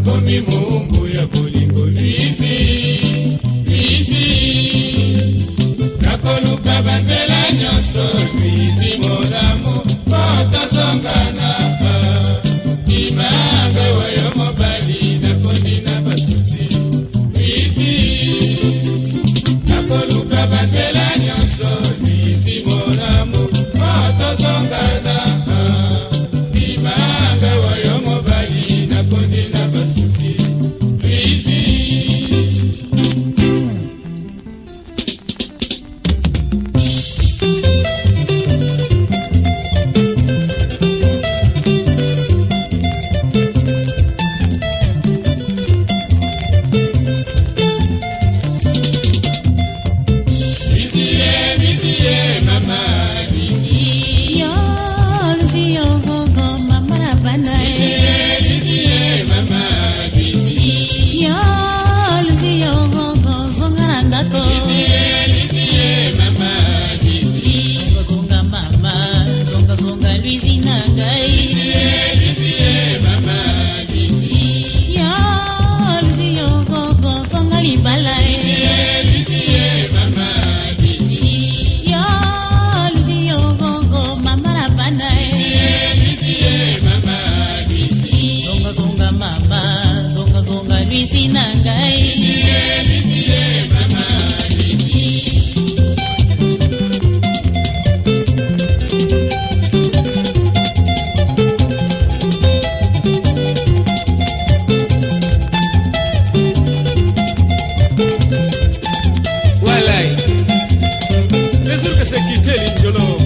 akomi moumbu ya bolingo lwisi lwisi nakoluka banzela nyonso lwisi mo bonga lwisi na ngai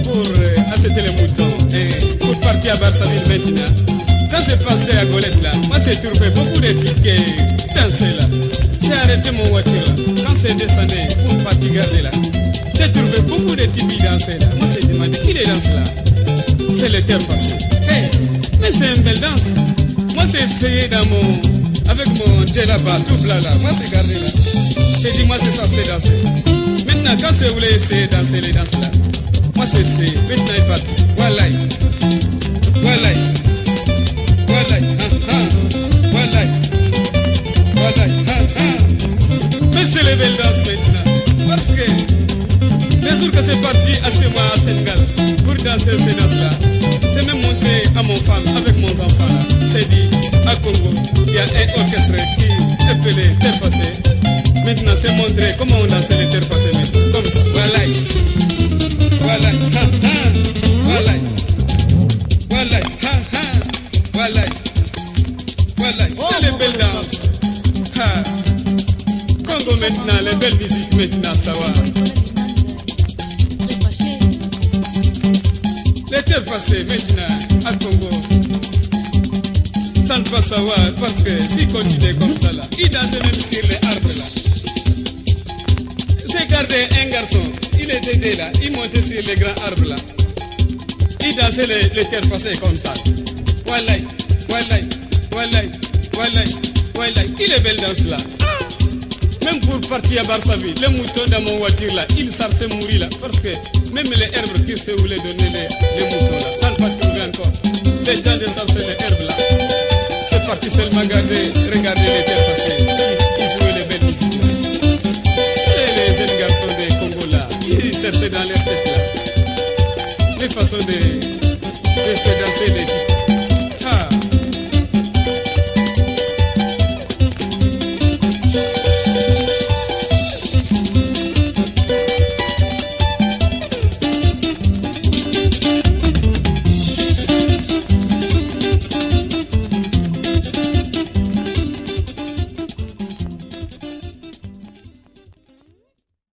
Pour acheter et pour partir à Quand c'est passé à Golette, j'ai trouvé beaucoup de tickets danser là. J'ai arrêté mon voiture là. Quand c'est descendu pour partir garder là, j'ai trouvé beaucoup de types danser là. Moi j'ai demandé qui les danse là? C'est le terre passé. Hey, mais c'est une belle danse. Moi j'ai essayé dans mon avec mon Dieu là-bas, tout là là. Moi c'est gardé là. J'ai dit moi c'est ça, c'est danser. Maintenant quand c'est voulez essayer de danser les danses là, moi c'est essayé. Maintenant il. Voilà. Voilà. Danses-là, c'est même montré à mon femme avec mon enfant là. C'est dit à Congo, il y a un orchestre qui appelé Terre. Maintenant, c'est montré comment on danse les terres. Comme ça. Voilà. Voilà. Ha, ha. Voilà. Voilà. Ha, ha. Voilà. Voilà. C'est les belles danses. Ha. Congo maintenant, les belles musiques maintenant, ça va. Passées maintenant à Congo. Ça ne va savoir parce que s'il continue comme ça là, il danse même sur les arbres là. J'ai gardé un garçon, il était là, il montait sur les grands arbres là. Il dansait les, les terres passées comme ça. Voilà, voilà, voilà, voilà, voilà. Il est belle danse là. Même pour partir à Varsovie, les moutons dans mon voiture là, ils savent mourir là. Parce que même les herbes qui se voulaient donner les, les moutons là, ça ne va trouver encore. Les gens de savent les herbes là. C'est parti seulement regarder, regarder les terres passées. Ils, jouaient les belles musiques les jeunes garçons des Congo là. Ils cherchaient dans leur tête là. Les façons de